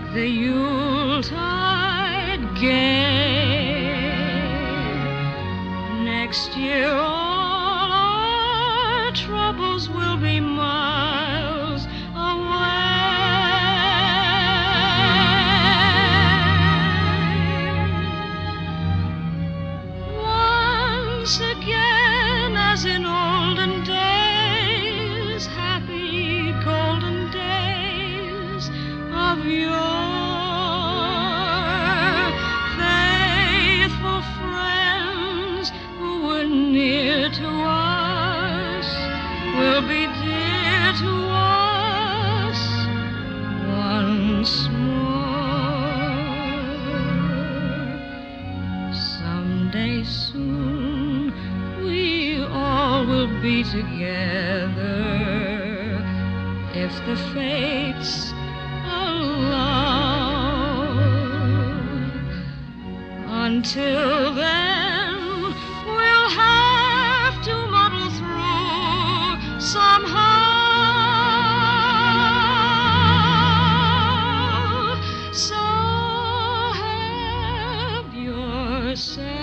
Make the Yuletide gay. Next year, all our troubles will be miles away. Once again, as in olden days, happy golden days of yore. Near to us will be dear to us once more. Someday soon we all will be together if the fates allow. Until then. said.